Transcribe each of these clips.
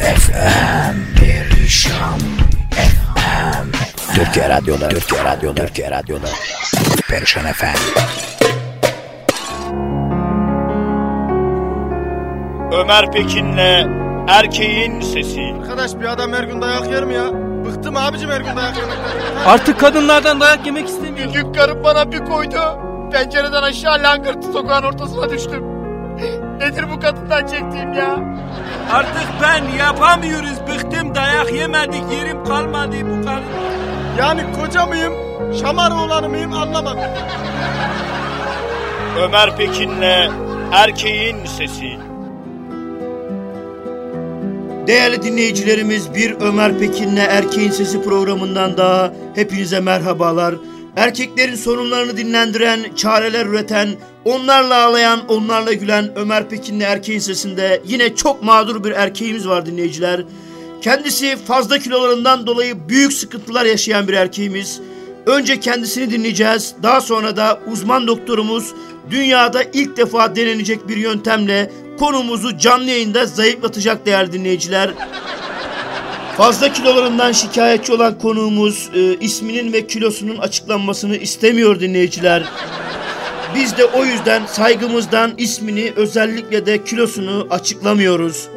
FM Perişan FM Türkiye Radyo'da Türkiye Radyo'da Türkiye Radyo'da Perişan FM Ömer Pekin'le erkeğin sesi. Arkadaş bir adam her gün dayak yer mi ya? Bıktım abicim her gün dayak yemekten. Artık kadınlardan dayak yemek istemiyorum. Düdük karım bana bir koydu. Pencereden aşağı langırtı sokağın ortasına düştüm. Nedir bu kadından çektiğim ya? Artık ben yapamıyoruz. Bıktım dayak yemedik. Yerim kalmadı bu kadın. Yani koca mıyım, şamar oğlanı mıyım anlamadım. Ömer Pekin'le erkeğin sesi. Değerli dinleyicilerimiz bir Ömer Pekin'le Erkeğin Sesi programından daha hepinize merhabalar. Erkeklerin sorunlarını dinlendiren, çareler üreten, onlarla ağlayan, onlarla gülen Ömer Pekin'le Erkeğin Sesi'nde yine çok mağdur bir erkeğimiz var dinleyiciler. Kendisi fazla kilolarından dolayı büyük sıkıntılar yaşayan bir erkeğimiz. Önce kendisini dinleyeceğiz. Daha sonra da uzman doktorumuz dünyada ilk defa denenecek bir yöntemle konumuzu canlı yayında zayıflatacak değerli dinleyiciler. Fazla kilolarından şikayetçi olan konuğumuz e, isminin ve kilosunun açıklanmasını istemiyor dinleyiciler. Biz de o yüzden saygımızdan ismini özellikle de kilosunu açıklamıyoruz.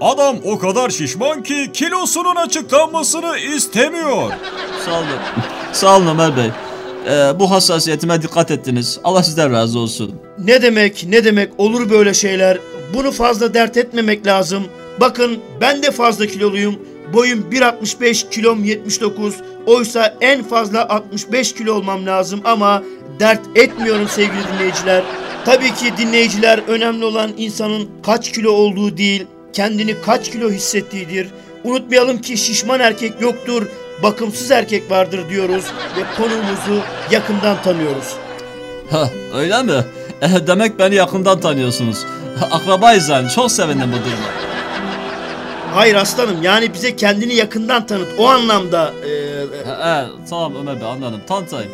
Adam o kadar şişman ki kilosunun açıklanmasını istemiyor. Sağ olun. Sağ olun Ömer Bey. Ee, bu hassasiyetime dikkat ettiniz. Allah sizden razı olsun. Ne demek ne demek olur böyle şeyler. Bunu fazla dert etmemek lazım. Bakın ben de fazla kiloluyum. Boyum 1.65 kilom 79. Oysa en fazla 65 kilo olmam lazım ama dert etmiyorum sevgili dinleyiciler. Tabii ki dinleyiciler önemli olan insanın kaç kilo olduğu değil, kendini kaç kilo hissettiğidir. Unutmayalım ki şişman erkek yoktur, bakımsız erkek vardır diyoruz ve konumuzu yakından tanıyoruz. Ha, öyle mi? Eh, demek beni yakından tanıyorsunuz. Akrabayız yani. Çok sevindim bu duruma. Hayır aslanım yani bize kendini yakından tanıt. O anlamda e, e, he, tamam Ömer Bey anladım. Tanıtayım.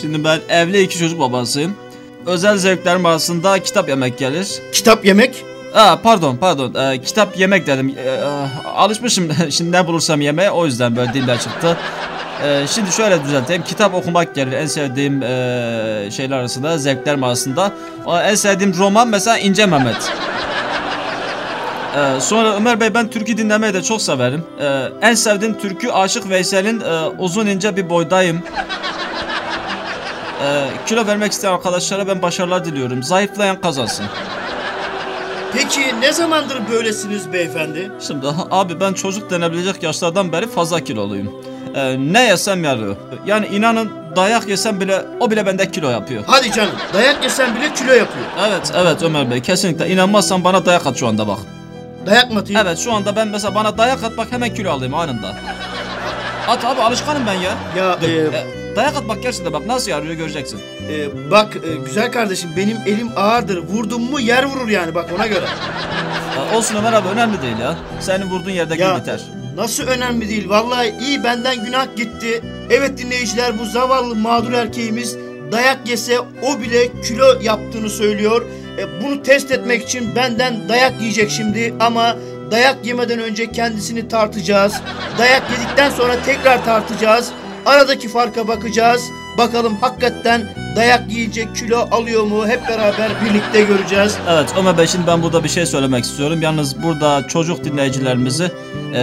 Şimdi ben evli iki çocuk babasıyım. Özel zevklerim arasında kitap yemek gelir. kitap yemek. Ha pardon pardon Ee, kitap yemek dedim. Ee, e, alışmışım şimdi ne bulursam yemeye o yüzden böyle diller çıktı. Ee, şimdi şöyle düzelteyim. Kitap okumak gelir en sevdiğim ee, şeyler arasında, zevklerim arasında. Aa, En sevdiğim roman mesela İnce Mehmet. Ee, sonra Ömer Bey ben türkü dinlemeyi de çok severim. Ee, en sevdiğim türkü Aşık Veysel'in ee, Uzun ince bir boydayım. Ee, kilo vermek isteyen arkadaşlara ben başarılar diliyorum. Zayıflayan kazansın. Peki ne zamandır böylesiniz beyefendi? Şimdi abi ben çocuk denebilecek yaşlardan beri fazla kiloluyum. Ee, ne yesem yarıyor. Yani inanın dayak yesem bile o bile bende kilo yapıyor. Hadi canım dayak yesen bile kilo yapıyor. Evet evet Ömer Bey kesinlikle inanmazsan bana dayak at şu anda bak. Dayak mı atayım? Evet şu anda ben mesela bana dayak at bak hemen kilo alayım anında. At abi alışkanım ben ya. Ya Dur, e, e, dayak at bak gerçekten bak nasıl yarıyor göreceksin. e, bak e, güzel kardeşim benim elim ağırdır. Vurdum mu yer vurur yani bak ona göre. Ya, olsun Ömer abi önemli değil ya. Senin vurduğun yerde Ya biter. nasıl önemli değil. Vallahi iyi benden günah gitti. Evet dinleyiciler bu zavallı mağdur erkeğimiz dayak yese o bile kilo yaptığını söylüyor. E, bunu test etmek için benden dayak yiyecek şimdi ama dayak yemeden önce kendisini tartacağız. Dayak yedikten sonra tekrar tartacağız. Aradaki farka bakacağız. Bakalım hakikaten dayak yiyince kilo alıyor mu hep beraber birlikte göreceğiz. Evet Ömer Bey şimdi ben burada bir şey söylemek istiyorum. Yalnız burada çocuk dinleyicilerimizi e,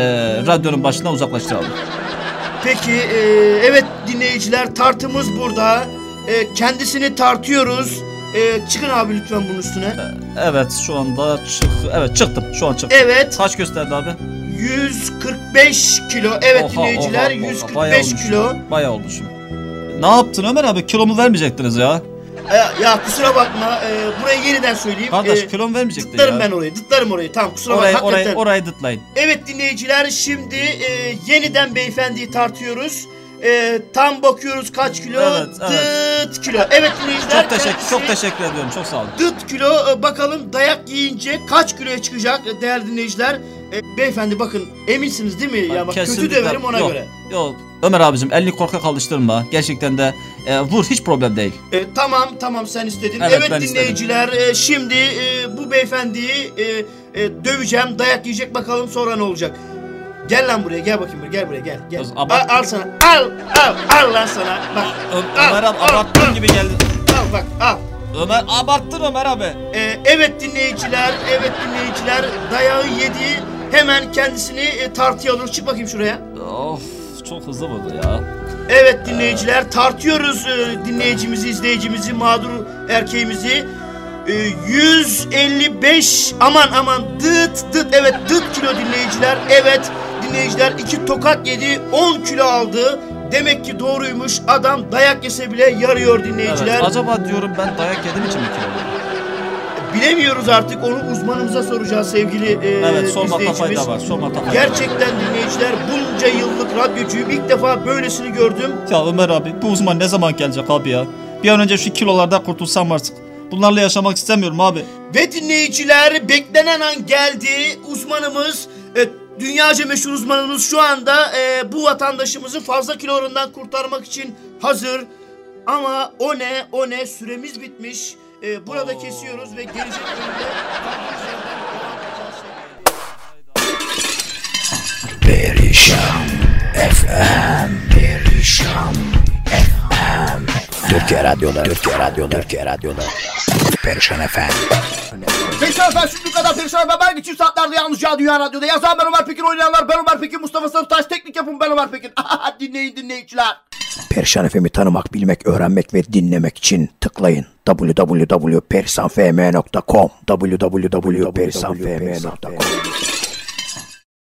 radyonun başından uzaklaştıralım. Peki e, evet dinleyiciler tartımız burada. E, kendisini tartıyoruz. E, çıkın abi lütfen bunun üstüne. Evet şu anda çık evet çıktım şu an çıktım. Evet Kaç gösterdi abi? 145 kilo. Evet Oha, dinleyiciler oha, oha, 145 bayağı olmuşum. kilo. Bayağı olmuşum. Ne yaptın Ömer abi kilomu vermeyecektiniz ya. E, ya kusura bakma e, burayı yeniden söyleyeyim. Kardeş E, kilomu vermeyecektin Dıtlarım ya. ben orayı dıtlarım orayı tamam kusura Orayı, bakma orayı, orayı dıtlayın. Evet dinleyiciler şimdi e, yeniden beyefendiyi tartıyoruz. E, tam bakıyoruz kaç kilo. Evet, Dıt kilo. Evet dinleyiciler. Çok teşekkür, çok teşekkür ediyorum. Çok sağ olun. Dıt kilo e, bakalım dayak yiyince kaç kiloya çıkacak e, değerli dinleyiciler. E, beyefendi bakın eminsiniz değil mi? Ya bak kötü Kesinlikle- döverim ona yok, göre. Yok Ömer abicim elini korkak alıştırma. Gerçekten de e, vur hiç problem değil. E, tamam tamam sen istedin. Evet, Evet, ben dinleyiciler e, şimdi e, bu beyefendiyi e, e, döveceğim, dayak yiyecek bakalım sonra ne olacak. Gel lan buraya gel bakayım buraya gel buraya gel. gel. Kız, Al, abart- al sana al al al lan sana bak. Ö- Ömer abi abarttığın gibi geldi. Al bak al. Ömer abarttın Ömer abi. Ee, evet dinleyiciler, evet dinleyiciler dayağı yedi. Hemen kendisini e, tartıya alır. Çık bakayım şuraya. Of çok hızlı vurdu ya. Evet dinleyiciler tartıyoruz e, dinleyicimizi, izleyicimizi, mağdur erkeğimizi. E, 155 aman aman dıt dıt evet dıt kilo dinleyiciler. Evet dinleyiciler iki tokat yedi 10 kilo aldı. Demek ki doğruymuş adam dayak yese bile yarıyor dinleyiciler. Evet, acaba diyorum ben dayak yedim için mi kilo? Bilemiyoruz artık onu uzmanımıza soracağız sevgili e, Evet sormakta izleyicimiz. fayda var. Sormakta fayda var. Gerçekten dinleyiciler bunca yıllık radyocuyum ilk defa böylesini gördüm. Ya Ömer abi bu uzman ne zaman gelecek abi ya? Bir an önce şu kilolardan kurtulsam artık. Bunlarla yaşamak istemiyorum abi. Ve dinleyiciler beklenen an geldi. Uzmanımız, e, dünyaca meşhur uzmanımız şu anda e, bu vatandaşımızı fazla kilolarından kurtarmak için hazır. Ama o ne, o ne süremiz bitmiş. E, burada kesiyoruz ve gelecek bölümde. Perişan FM Perişan FM Türkiye Radyo'da Türkiye Radyo'da Türkiye Radyo'da Perişan FM Perişan efendim şimdi bu kadar perişan efendim. Ben geçim saatlerde yalnızca Dünya Radyo'da. Yazan ben Ömer Pekin, oynayanlar ben Ömer Pekin, Mustafa Sarıtaş, teknik yapım ben Ömer Pekin. Dinleyin dinleyiciler. Perişan FM'i tanımak, bilmek, öğrenmek ve dinlemek için tıklayın www.perisanfm.com www.perisanfm.com